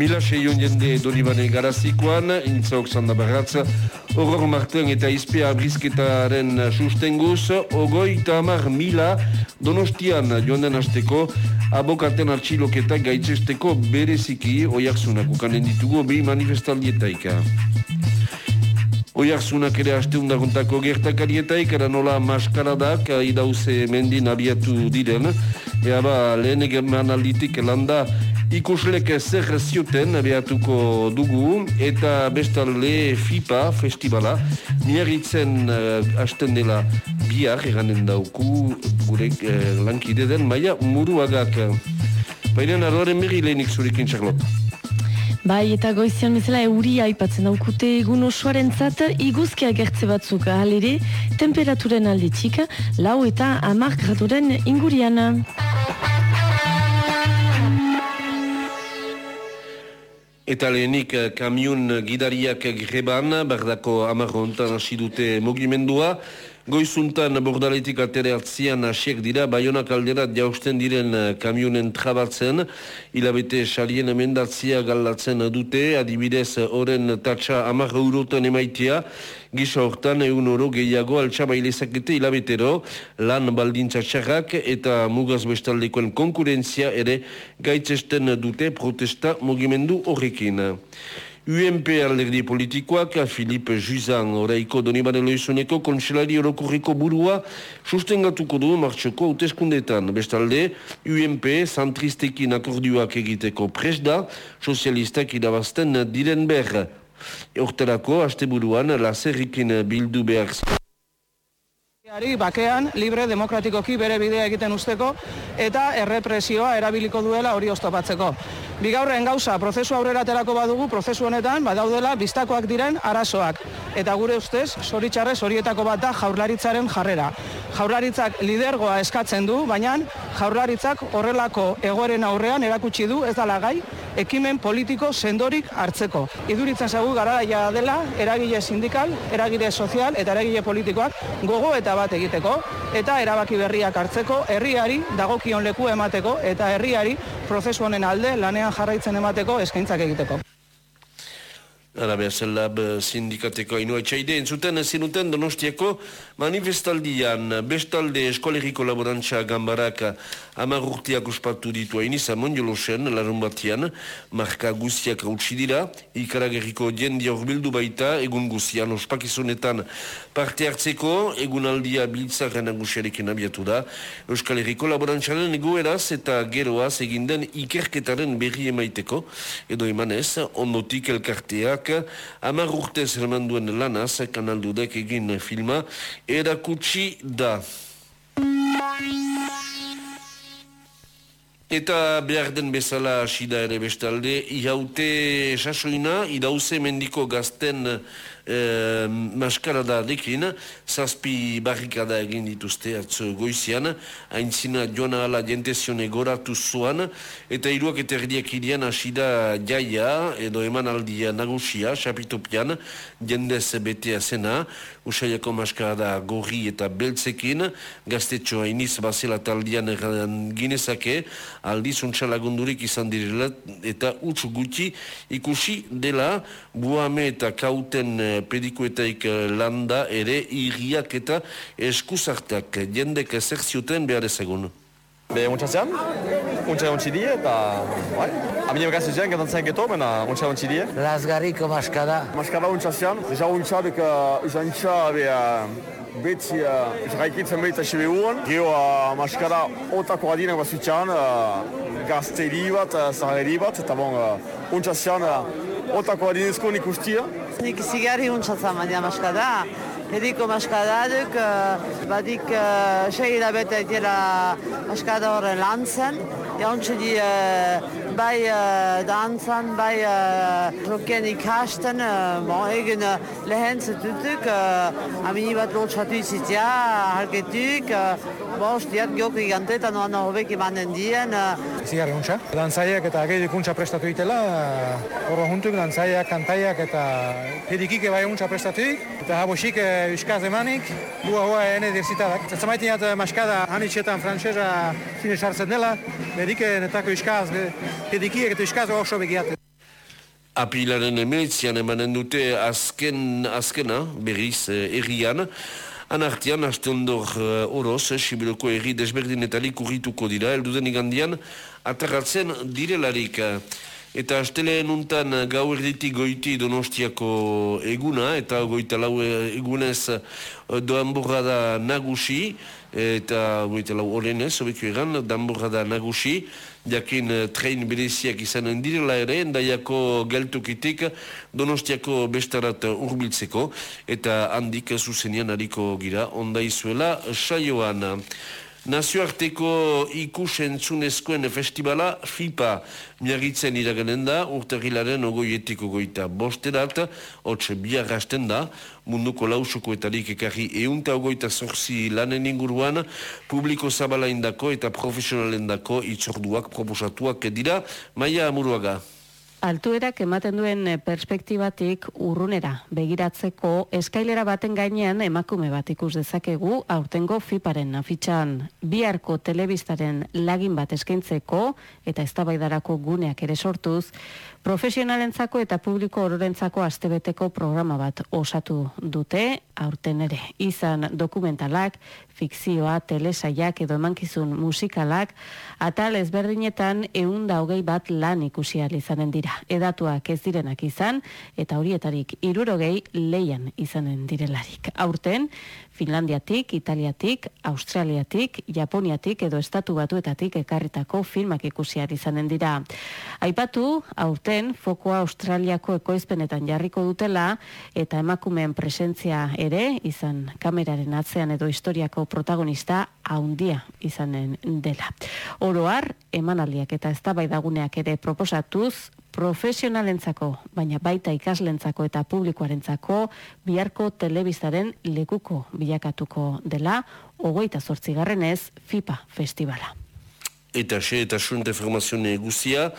Mila seion jende donibane garazikoan, intzaok zanda barratza, horror marten eta izpea brizketaren sustenguz, ogoi eta amar mila donostian joan den hasteko, abokaten artxiloketak gaitzesteko bereziki oiarzunak ukanen ditugu behi manifestaldietaika. Oiarzunak ere hasteundagontako gertakarietaik, era nola maskaradak, idauze mendin abiatu diren, ea ba, lehen egeman alditik landa Ikuslek zer zioten behatuko dugu eta bestalde FIPA festivala miarritzen uh, hasten dela bihar eganen dauku gure uh, lankide den maia muruagak. Baina arroaren berri lehenik zurikin txaklot. Bai, eta goizian bezala euri aipatzen daukute egun osoaren zat, iguzkia gertze batzuk ahalere, temperaturen aldetik, lau eta amark graduren inguriana. Eta lehenik eh, kamion gidariak greban, bardako amarrontan hasi dute mugimendua. Goizuntan bordaletik atereatzian hasiek dira, baionak alderat jausten diren eh, kamionen trabatzen, hilabete salien emendatzia galatzen dute, adibidez oren tatsa amar eurotan emaitia, gisa hortan egun oro gehiago altxabailezakete hilabetero, lan baldintza txarrak eta mugaz bestaldekoen konkurentzia ere gaitzesten dute protesta mugimendu horrekin. UMP alderdi politikoak, Filip Juzan, oraiko Donibane Loizuneko kontselari orokurriko burua sustengatuko du martxoko hauteskundetan. Bestalde, UMP zantristekin akordioak egiteko presda, sozialistak irabazten diren ber. Horterako, haste buruan, lazerrikin bildu behar Bakean, libre demokratikoki bere bidea egiten usteko eta errepresioa erabiliko duela hori oztopatzeko. Bigaurren gauza, prozesu aurrera aterako badugu, prozesu honetan, badaudela, biztakoak diren arazoak. Eta gure ustez, zoritxarrez horietako bat da jaurlaritzaren jarrera. Jaurlaritzak lidergoa eskatzen du, baina jaurlaritzak horrelako egoeren aurrean erakutsi du ez dala gai, ekimen politiko sendorik hartzeko. Iduritzen zagu garaia dela, eragile sindikal, eragile sozial eta eragile politikoak gogo eta bat egiteko, eta erabaki berriak hartzeko, herriari dagokion leku emateko, eta herriari prozesu honen alde lanean jarraitzen emateko eskaintzak egiteko. Arabia Zelab sindikateko ino etxaide entzuten zinuten donostiako manifestaldian. Bestalde eskoleriko laborantza gambarak amar urtiak uspatu ditu hain izan mondiolosen larun batian marka guztiak rautsi dira ikaragerriko jendi bildu baita egun guztian ospakizunetan parte hartzeko egunaldia biltzaren agusiarekin abiatu da. Euskal Herriko laborantzaren egoeraz eta geroaz eginden ikerketaren berri emaiteko edo emanez ondotik elkarteak amar urte zerman duen lanaz kanaldudek egin filma erakutsi da. Eta behar den bezala asida ere bestalde, ihaute sasoina, idauze mendiko gazten e, maskarada dekin, zazpi barrikada egin dituzte atzo goizian, haintzina joan ala jentezione goratu zuan, eta iruak eta erdiak idian asida jaia, edo eman aldia nagusia, xapitopian, jendez betea zena, usaiako maskarada gorri eta beltzekin, gaztetxo hainiz bazela taldian ginezake, aldiz untxalagundurik izan direla, eta utx gutxi ikusi dela, buame eta kauten eh, pedikuetaik eh, landa ere irriak eta eskuzartak jendek zer zioten behar ezagun. Be, untxatzean, untxa ontsi die eta, bai, amine begazio zen, getantzen geto, bena untxa ontsi die. Lazgarriko maskada. Maskada untxatzean, deja untxabek uh, izan txabe uh, beti uh, izraikitzen behita xebe uan. Geo uh, maskada otako adinak bazutxan, uh, gazte bat, uh, zahari bat, eta bon, uh, untxatzean uh, otako adinezko nik ustia. Nik zigarri untsatzen baina maskada. Ediko maskada duk, badik uh, sei hilabete dira maskada horren lan zen. Jauntxe di bai uh, dantzan, bai uh, roken ikasten, uh, bon, egen uh, lehen zetutuk, uh, amini bat lotxatu izitia, harketuk, uh, bon, stiat geok gigantetan oan hobek imanen dien. Uh. Zigarri untsa. Dantzaiak eta gehidik untsa prestatu itela, horro uh, juntuk, dantzaiak, kantaiak eta pedikik bai untsa prestatu eta habosik uh, uskaz emanik, bua hoa ene dirzitadak. Zatzamaitinat uh, maskada hanitxetan frantzesa fine sartzen dela, bedike netako uskaz, pedikiek eta iskazo oso begiatzen. Apilaren emelitzian emanen dute azken, azkena, berriz, errian, Anartian, haste ondor uh, oroz, eh, Sibiroko erri desberdinetalik urrituko dira, elduden igandian, atarratzen direlarik. Eta asteleen untan gau erditik goiti donostiako eguna, eta goita lau egunez doan da nagusi, eta goita lau horrenez, obekio egan, dan da nagusi, jakin train bereziak izan direla ere, endaiako geltukitik donostiako bestarat urbiltzeko, eta handik zuzenian hariko gira, onda izuela saioan. Nazioarteko ikusentzunezkoen festivala FIPA miagitzen iraganen da, urterrilaren ogoietiko goita bosterat, hotxe biarrasten da, munduko lausokoetarik ekarri eunta ogoita zorzi lanen inguruan, publiko zabala indako eta profesionalen dako itzorduak proposatuak dira, maia amuruaga. Altuerak ematen duen eh, perspektibatik urrunera begiratzeko eskailera baten gainean emakume bat ikus dezakegu aurtengo FIParen afitxan biharko telebistaren lagin bat eskaintzeko eta eztabaidarako guneak ere sortuz profesionalentzako eta publiko ororentzako astebeteko programa bat osatu dute aurten ere. Izan dokumentalak, fikzioa, telesaiak edo emankizun musikalak, atal ezberdinetan eun da hogei bat lan ikusial izanen dira. Edatuak ez direnak izan, eta horietarik irurogei leian izanen direlarik. Aurten, Finlandiatik, Italiatik, Australiatik, Japoniatik edo Estatu Batuetatik ekarritako filmak ikusiar izanen dira. Aipatu, aurten, fokoa Australiako ekoizpenetan jarriko dutela eta emakumeen presentzia ere, izan kameraren atzean edo historiako protagonista haundia izanen dela. Oroar, emanaldiak eta eztabaidaguneak ere proposatuz, profesionalentzako, baina baita ikaslentzako eta publikoarentzako biharko telebizaren lekuko bilakatuko dela, ogoita zortzigarren ez FIPA festivala. Eta xe, eta xunte formazione guzia,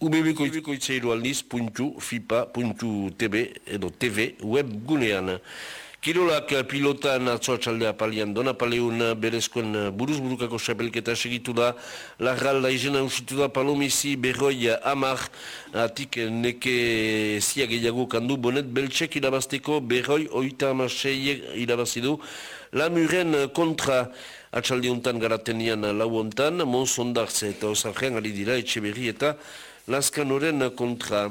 ubebeko itzeiru aldiz, puntu, fipa.tv edo tv web gunean. Kirolak pilotan atzoa txaldea palian dona paleun berezkoen buruzburukako xapelketa segitu da. Lagralda izena usitu da palomizi berroi amar. Atik neke zia gehiago kandu bonet beltsek irabazteko berroi oita amasei irabazidu lamuren kontra. Atxaldiuntan garatenian lauontan monsondartze eta osarrean ari dira etxe berri eta laskanoren kontra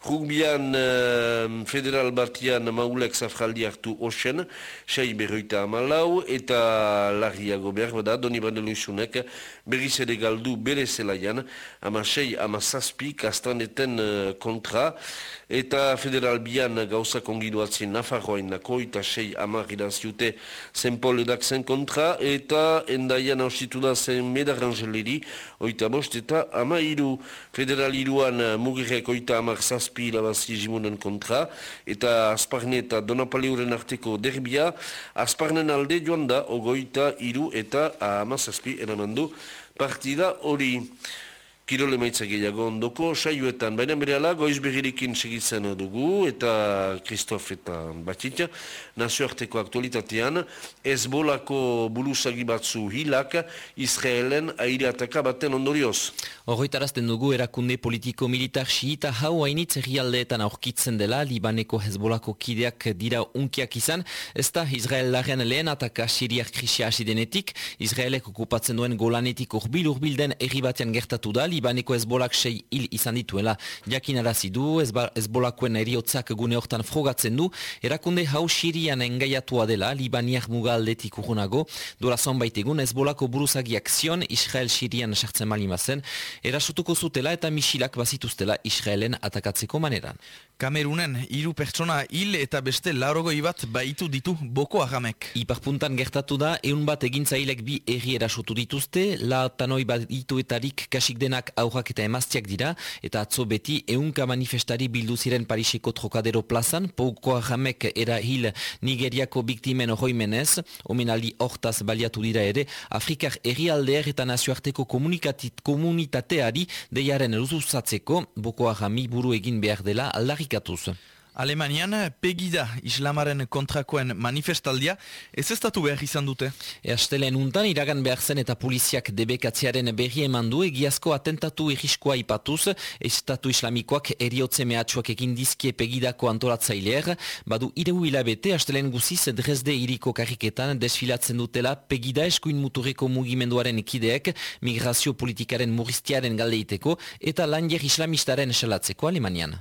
Rugbian uh, federal batian maulek zafraldi hartu osen, sei berroita amalau, eta larriago behar bada, doni bandelu izunek, berriz ere galdu bere zelaian, ama sei, ama zazpi, kastaneten uh, kontra, eta federal bian gauza kongidu atzien nafarroain nako, eta sei, ama ridaziute zenpol edak zen kontra, eta endaian hausitu da zen medarangeleri, oita bost, eta ama iru, federal iruan mugirek oita amak zazpi, zazpi irabazi jimunen kontra, eta Azparne eta Donapaleuren arteko derbia, Azparnen alde joan da, ogoita, iru eta amazazpi eramandu partida hori. Kirole maitza gehiago ondoko, saioetan, baina bere ala, goiz berrirekin segitzen dugu, eta Kristof eta Batitza, nazioarteko aktualitatean, ez bolako buluzagi batzu hilak, Israelen aire ataka baten ondorioz. Horroitarazten dugu erakunde politiko-militar xiita hau hainitz herrialdeetan aurkitzen dela, Libaneko hezbolako kideak dira unkiak izan, ez da Israelaren lehen ataka siriak krisia hasi denetik, Israelek okupatzen duen golanetik urbil-urbil den erri batean gertatu da, Libaneko ezbolak sei hil izan dituela. Jakin arazi du, ezbolakoen eriotzak gune hortan frogatzen du, erakunde hau sirian engaiatua dela, Libaniak muga aldetik urrunago, dola zonbait egun ezbolako buruzagiak zion, Israel sirian sartzen malimazen, erasutuko zutela eta misilak bazituztela Israelen atakatzeko maneran. Kamerunen, hiru pertsona hil eta beste laurogoi bat baitu ditu boko agamek. Iparpuntan gertatu da, eun bat egintzailek bi erri erasotu dituzte, la tanoi bat ituetarik kasik denak aurrak eta emaztiak dira, eta atzo beti eunka manifestari bildu ziren Pariseko trokadero plazan, boko agamek era hil Nigeriako biktimen menez, omenaldi hortaz baliatu dira ere, Afrikar erri aldeer eta nazioarteko komunitateari deiaren eruzuzatzeko, boko agami buru egin behar dela aldarrik aldarrikatuz. Alemanian, pegida islamaren kontrakoen manifestaldia, ez ez behar izan dute. Eastelen untan iragan behar zen eta poliziak debekatzearen berri eman du egiazko atentatu egiskoa ipatuz, estatu islamikoak eriotze mehatxuak egin dizkie pegidako antolatzaileer, badu ireu hilabete, astelen guziz Dresde iriko kariketan desfilatzen dutela pegida eskuin muturreko mugimenduaren kideek, migrazio politikaren muristiaren galdeiteko eta langer islamistaren salatzeko Alemanian.